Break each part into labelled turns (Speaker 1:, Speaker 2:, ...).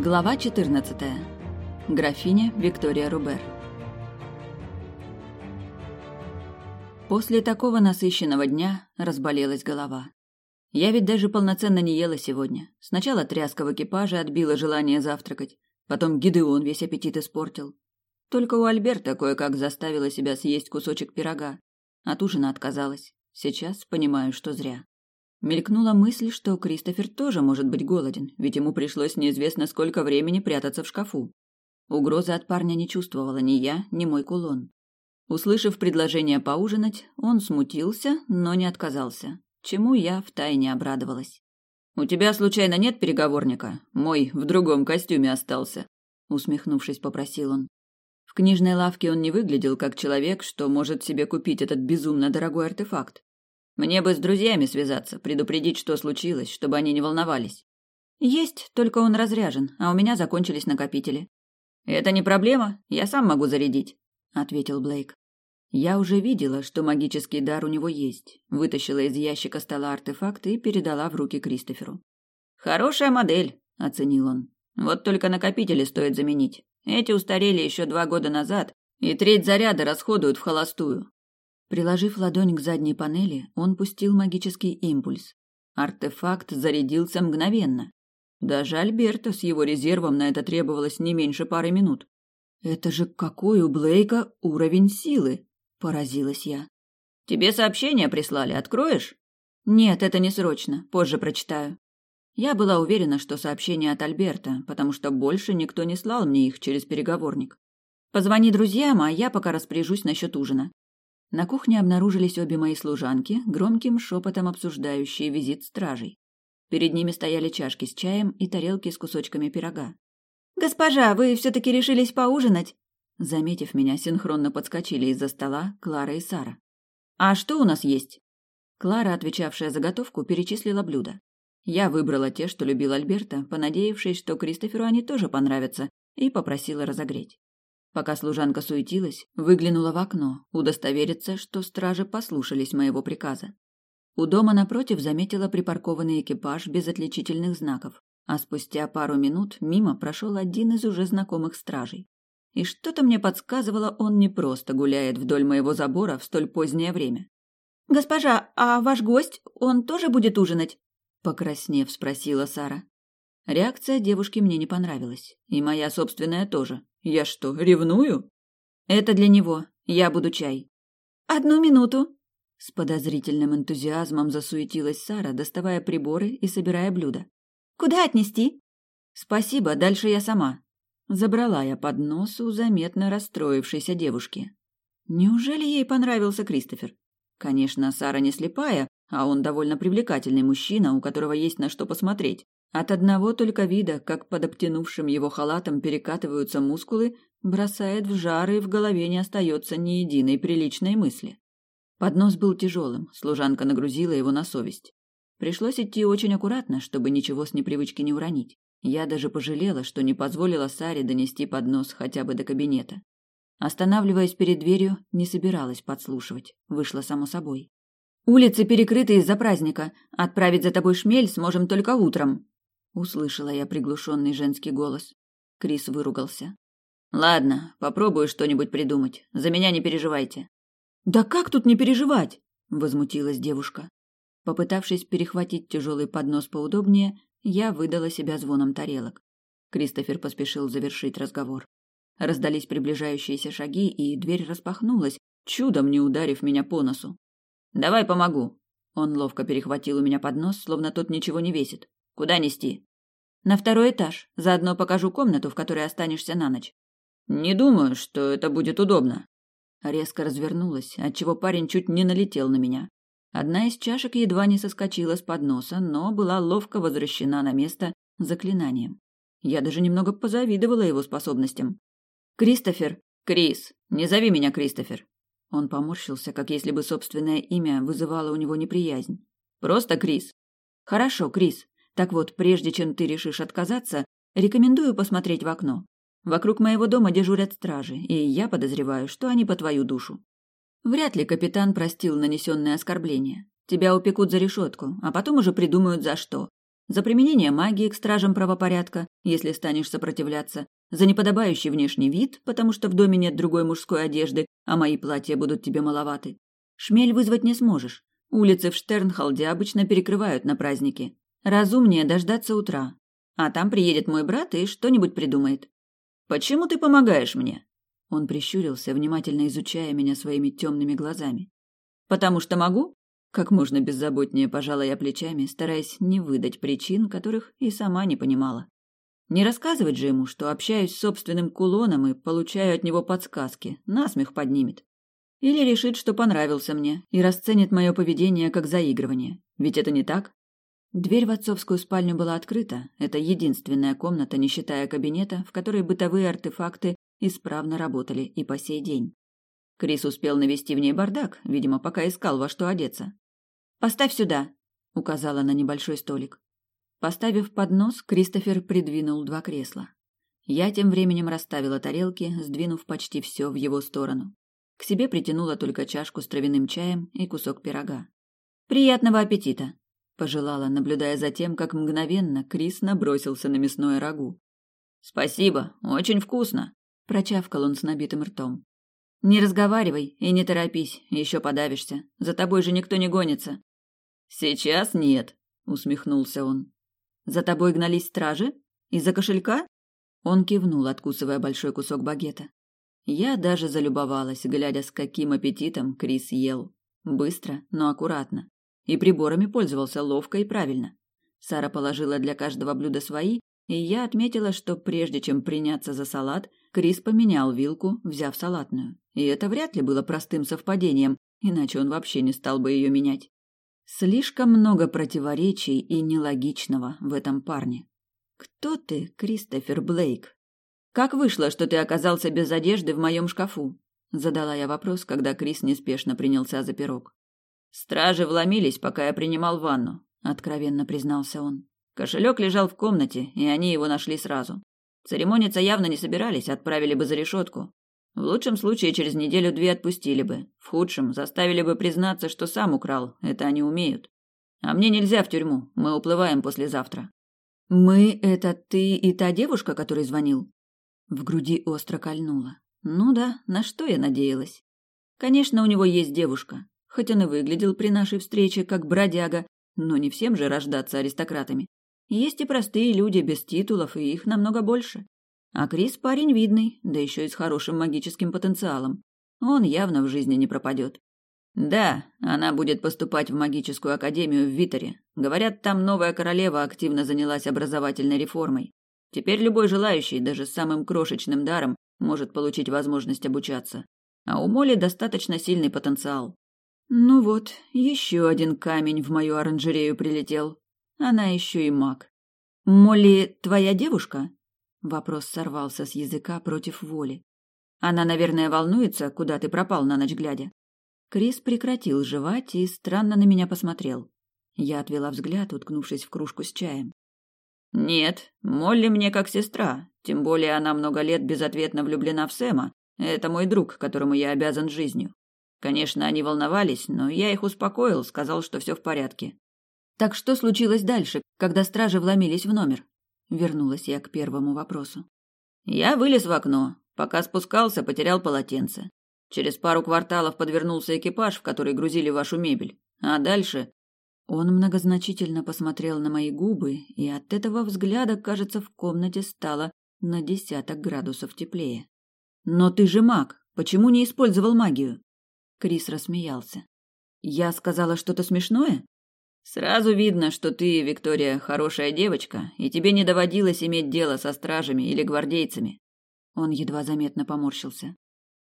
Speaker 1: Глава 14. Графиня Виктория Рубер. После такого насыщенного дня разболелась голова. Я ведь даже полноценно не ела сегодня. Сначала тряска в экипаже отбила желание завтракать, потом Гидеон весь аппетит испортил. Только у Альберта кое-как заставила себя съесть кусочек пирога. От ужина отказалась. Сейчас понимаю, что зря. Мелькнула мысль, что Кристофер тоже может быть голоден, ведь ему пришлось неизвестно сколько времени прятаться в шкафу. Угрозы от парня не чувствовала ни я, ни мой кулон. Услышав предложение поужинать, он смутился, но не отказался, чему я втайне обрадовалась. «У тебя, случайно, нет переговорника? Мой в другом костюме остался», — усмехнувшись, попросил он. В книжной лавке он не выглядел как человек, что может себе купить этот безумно дорогой артефакт. Мне бы с друзьями связаться, предупредить, что случилось, чтобы они не волновались. Есть, только он разряжен, а у меня закончились накопители. Это не проблема, я сам могу зарядить, ответил Блейк. Я уже видела, что магический дар у него есть. Вытащила из ящика стола артефакт и передала в руки Кристоферу. Хорошая модель, оценил он. Вот только накопители стоит заменить. Эти устарели еще два года назад, и треть заряда расходуют в холостую. Приложив ладонь к задней панели, он пустил магический импульс. Артефакт зарядился мгновенно. Даже Альберта с его резервом на это требовалось не меньше пары минут. «Это же какой у Блейка уровень силы!» – поразилась я. «Тебе сообщение прислали, откроешь?» «Нет, это не срочно, позже прочитаю». Я была уверена, что сообщение от Альберта, потому что больше никто не слал мне их через переговорник. «Позвони друзьям, а я пока распоряжусь насчет ужина». На кухне обнаружились обе мои служанки, громким шепотом обсуждающие визит стражей. Перед ними стояли чашки с чаем и тарелки с кусочками пирога. «Госпожа, вы все-таки решились поужинать?» Заметив меня, синхронно подскочили из-за стола Клара и Сара. «А что у нас есть?» Клара, отвечавшая за готовку, перечислила блюда. Я выбрала те, что любил Альберта, понадеявшись, что Кристоферу они тоже понравятся, и попросила разогреть. Пока служанка суетилась, выглянула в окно, удостовериться, что стражи послушались моего приказа. У дома напротив заметила припаркованный экипаж без отличительных знаков, а спустя пару минут мимо прошел один из уже знакомых стражей. И что-то мне подсказывало, он не просто гуляет вдоль моего забора в столь позднее время. «Госпожа, а ваш гость, он тоже будет ужинать?» Покраснев, спросила Сара. Реакция девушки мне не понравилась, и моя собственная тоже. Я что, ревную? Это для него. Я буду чай. Одну минуту. С подозрительным энтузиазмом засуетилась Сара, доставая приборы и собирая блюда. Куда отнести? Спасибо, дальше я сама. Забрала я поднос у заметно расстроившейся девушки. Неужели ей понравился Кристофер? Конечно, Сара не слепая, а он довольно привлекательный мужчина, у которого есть на что посмотреть. От одного только вида, как под обтянувшим его халатом перекатываются мускулы, бросает в жар и в голове не остается ни единой приличной мысли. Поднос был тяжелым, служанка нагрузила его на совесть. Пришлось идти очень аккуратно, чтобы ничего с непривычки не уронить. Я даже пожалела, что не позволила Саре донести поднос хотя бы до кабинета. Останавливаясь перед дверью, не собиралась подслушивать, вышла само собой. «Улицы перекрыты из-за праздника. Отправить за тобой шмель сможем только утром», услышала я приглушенный женский голос. Крис выругался. Ладно, попробую что-нибудь придумать. За меня не переживайте. Да как тут не переживать? возмутилась девушка. Попытавшись перехватить тяжелый поднос поудобнее, я выдала себя звоном тарелок. Кристофер поспешил завершить разговор. Раздались приближающиеся шаги, и дверь распахнулась, чудом не ударив меня по носу. «Давай помогу». Он ловко перехватил у меня поднос, словно тот ничего не весит. «Куда нести?» На второй этаж. Заодно покажу комнату, в которой останешься на ночь. Не думаю, что это будет удобно. Резко развернулась, отчего парень чуть не налетел на меня. Одна из чашек едва не соскочила с подноса, но была ловко возвращена на место заклинанием. Я даже немного позавидовала его способностям. Кристофер, Крис, не зови меня Кристофер. Он поморщился, как если бы собственное имя вызывало у него неприязнь. Просто Крис. Хорошо, Крис. Так вот, прежде чем ты решишь отказаться, рекомендую посмотреть в окно. Вокруг моего дома дежурят стражи, и я подозреваю, что они по твою душу. Вряд ли капитан простил нанесенное оскорбление. Тебя упекут за решетку, а потом уже придумают за что. За применение магии к стражам правопорядка, если станешь сопротивляться, за неподобающий внешний вид, потому что в доме нет другой мужской одежды, а мои платья будут тебе маловаты. Шмель вызвать не сможешь. Улицы в Штернхалде обычно перекрывают на праздники. Разумнее дождаться утра. А там приедет мой брат и что-нибудь придумает. Почему ты помогаешь мне? Он прищурился, внимательно изучая меня своими темными глазами. Потому что могу? Как можно беззаботнее пожала я плечами, стараясь не выдать причин, которых и сама не понимала. Не рассказывать же ему, что общаюсь с собственным кулоном и получаю от него подсказки, насмех поднимет. Или решит, что понравился мне, и расценит мое поведение как заигрывание. Ведь это не так. Дверь в отцовскую спальню была открыта. Это единственная комната, не считая кабинета, в которой бытовые артефакты исправно работали и по сей день. Крис успел навести в ней бардак, видимо, пока искал во что одеться. «Поставь сюда», — указала на небольшой столик. Поставив поднос, Кристофер придвинул два кресла. Я тем временем расставила тарелки, сдвинув почти все в его сторону. К себе притянула только чашку с травяным чаем и кусок пирога. «Приятного аппетита!» – пожелала, наблюдая за тем, как мгновенно Крис набросился на мясное рагу. «Спасибо, очень вкусно!» – прочавкал он с набитым ртом. «Не разговаривай и не торопись, еще подавишься. За тобой же никто не гонится». «Сейчас нет», – усмехнулся он. За тобой гнались стражи? Из-за кошелька? Он кивнул, откусывая большой кусок багета. Я даже залюбовалась, глядя, с каким аппетитом Крис ел. Быстро, но аккуратно. И приборами пользовался ловко и правильно. Сара положила для каждого блюда свои, и я отметила, что прежде чем приняться за салат, Крис поменял вилку, взяв салатную. И это вряд ли было простым совпадением, иначе он вообще не стал бы ее менять. Слишком много противоречий и нелогичного в этом парне. Кто ты, Кристофер Блейк? Как вышло, что ты оказался без одежды в моем шкафу? Задала я вопрос, когда Крис неспешно принялся за пирог. Стражи вломились, пока я принимал ванну, откровенно признался он. Кошелек лежал в комнате, и они его нашли сразу. Церемониться явно не собирались, отправили бы за решетку. В лучшем случае через неделю-две отпустили бы. В худшем заставили бы признаться, что сам украл. Это они умеют. А мне нельзя в тюрьму. Мы уплываем послезавтра. Мы это ты и та девушка, который звонил? В груди остро кольнуло. Ну да, на что я надеялась? Конечно, у него есть девушка. Хоть он и выглядел при нашей встрече как бродяга, но не всем же рождаться аристократами. Есть и простые люди без титулов, и их намного больше. А Крис парень видный, да еще и с хорошим магическим потенциалом. Он явно в жизни не пропадет. Да, она будет поступать в магическую академию в Виторе. Говорят, там новая королева активно занялась образовательной реформой. Теперь любой желающий, даже с самым крошечным даром, может получить возможность обучаться. А у Моли достаточно сильный потенциал. Ну вот, еще один камень в мою оранжерею прилетел. Она еще и маг. Молли твоя девушка? Вопрос сорвался с языка против воли. Она, наверное, волнуется, куда ты пропал на ночь глядя. Крис прекратил жевать и странно на меня посмотрел. Я отвела взгляд, уткнувшись в кружку с чаем. Нет, Молли мне как сестра, тем более она много лет безответно влюблена в Сэма. Это мой друг, которому я обязан жизнью. Конечно, они волновались, но я их успокоил, сказал, что все в порядке. Так что случилось дальше, когда стражи вломились в номер? Вернулась я к первому вопросу. Я вылез в окно. Пока спускался, потерял полотенце. Через пару кварталов подвернулся экипаж, в который грузили вашу мебель. А дальше... Он многозначительно посмотрел на мои губы, и от этого взгляда, кажется, в комнате стало на десяток градусов теплее. «Но ты же маг. Почему не использовал магию?» Крис рассмеялся. «Я сказала что-то смешное?» Сразу видно, что ты, Виктория, хорошая девочка, и тебе не доводилось иметь дело со стражами или гвардейцами. Он едва заметно поморщился.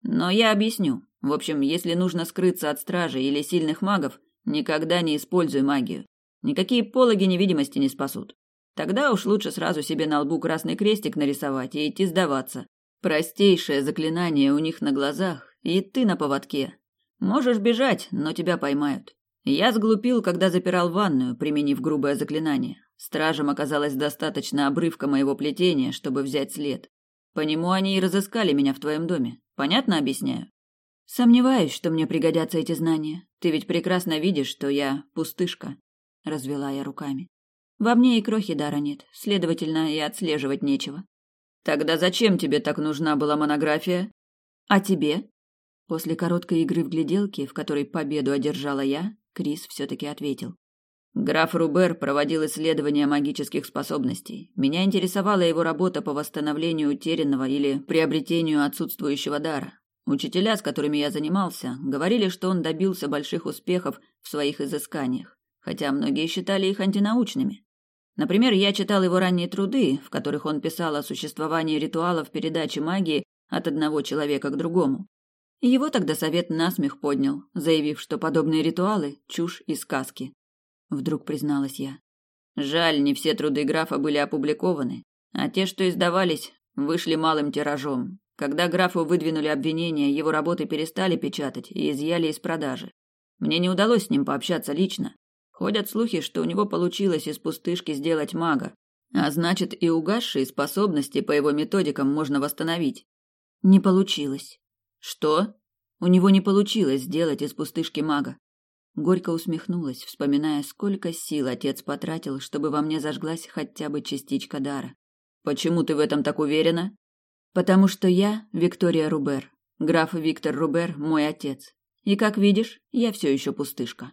Speaker 1: Но я объясню. В общем, если нужно скрыться от стражи или сильных магов, никогда не используй магию. Никакие пологи невидимости не спасут. Тогда уж лучше сразу себе на лбу красный крестик нарисовать и идти сдаваться. Простейшее заклинание у них на глазах, и ты на поводке. Можешь бежать, но тебя поймают. Я сглупил, когда запирал ванную, применив грубое заклинание. Стражам оказалось достаточно обрывка моего плетения, чтобы взять след. По нему они и разыскали меня в твоем доме. Понятно объясняю? Сомневаюсь, что мне пригодятся эти знания. Ты ведь прекрасно видишь, что я пустышка, развела я руками. Во мне и крохи дара нет, следовательно, и отслеживать нечего.
Speaker 2: Тогда зачем тебе так нужна была монография?
Speaker 1: А тебе? После короткой игры в гляделки, в которой победу одержала я, Крис все-таки ответил.
Speaker 2: Граф Рубер проводил исследования магических способностей. Меня интересовала его работа по восстановлению утерянного или приобретению отсутствующего дара. Учителя, с которыми я занимался, говорили, что он добился больших успехов в своих изысканиях, хотя многие считали их антинаучными. Например, я читал его ранние труды, в которых он писал о существовании ритуалов передачи магии от одного человека к другому. Его тогда совет насмех поднял, заявив, что подобные ритуалы – чушь и сказки. Вдруг призналась я. Жаль, не все труды графа были опубликованы, а те, что издавались, вышли малым тиражом. Когда графу выдвинули обвинения, его работы перестали печатать и изъяли из продажи. Мне не удалось с ним пообщаться лично. Ходят слухи, что у него получилось из пустышки сделать мага, а значит, и угасшие способности по его методикам можно восстановить.
Speaker 1: Не получилось.
Speaker 2: Что?
Speaker 1: У него не получилось сделать из пустышки мага. Горько усмехнулась, вспоминая, сколько сил отец потратил, чтобы во мне зажглась хотя бы частичка дара.
Speaker 2: Почему ты в этом так уверена?
Speaker 1: Потому что я Виктория Рубер. Граф Виктор Рубер мой отец. И как видишь, я все еще пустышка.